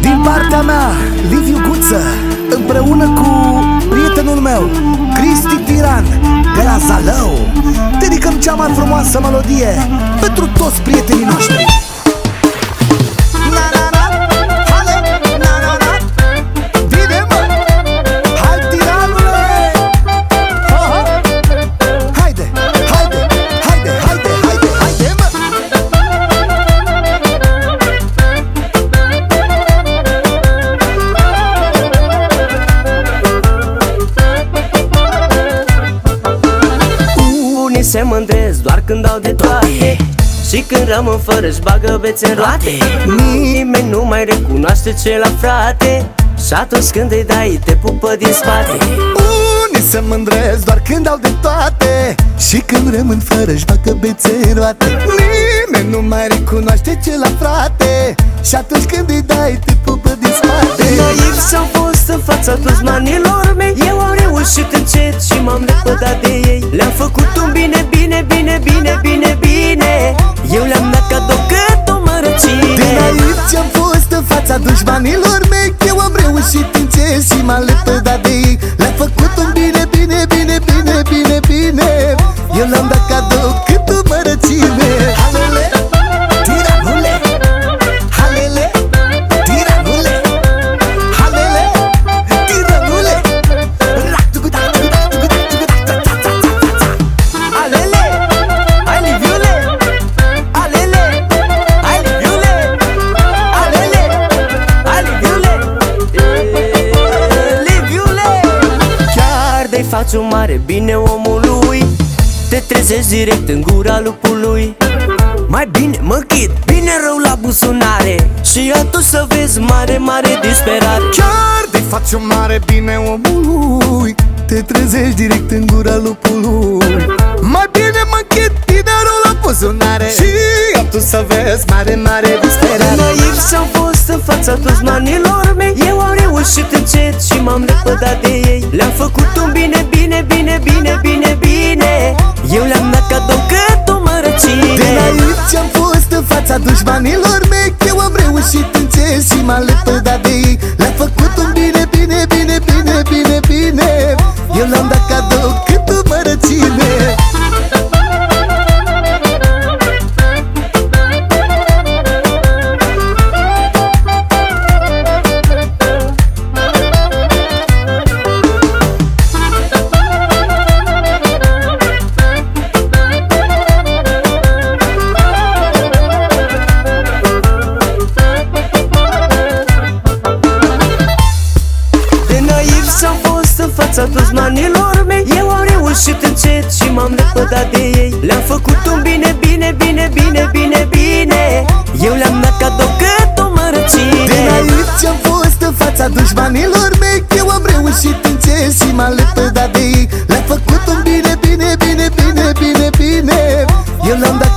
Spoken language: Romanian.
Din partea mea, Liviu Guță Împreună cu prietenul meu Cristi Tiran De la Zalău. Dedicăm cea mai frumoasă melodie Pentru toți prietenii noștri se mândresc doar când au de toate. Și când rămân fără își bagă bețe în roate. Nimeni nu mai recunoaște ce la frate. Și atunci când îi dai te pupă din spate. Unii se mândresc doar când au de toate. Și când rămân fără își facă bețe în roate. Nimeni nu mai recunoaște ce la frate. Și atunci când îi dai te pupă din spate. Naiv s-au fost în fața dușmanilor mei dușmanilor mei Eu am reușit încet și m-am lepădat de ei. Le-am făcut un bine, bine, bine, Chiar de-i faci un mare bine omului. Te trezești direct în gura lupului. Mai bine mă chid, bine rău la buzunare. Și atunci să vezi mare, mare disperare. Chiar de faci un mare bine omului. Te trezești direct în gura lupului. Mai bine mă închid tinerul la buzunare. Și atunci să vezi mare, mare disperare. Naiv s-am fost în fața dușmanilor mei. Eu am reușit încet și m-am lepădat de ei. Le-am făcut un bine, bine, bine, bine, bine, bine Eu le-am dat cadou cât o De mărăcine naiv ce-am fost în fața dușmanilor mei Eu am reușit încet și m-am lepădat de ei. Le-am dușmanilor mei Eu am reușit încet și m-am lepădat de ei. Le-am făcut un bine, bine, bine, bine, bine, bine. Eu le-am dat cadou cât o De mărăcine naiv ce-am fost în fața dușmanilor mei Eu am reușit încet și m-am lepădat de ei. Le-am făcut un bine, bine, bine, bine, bine, bine. Eu le-am dat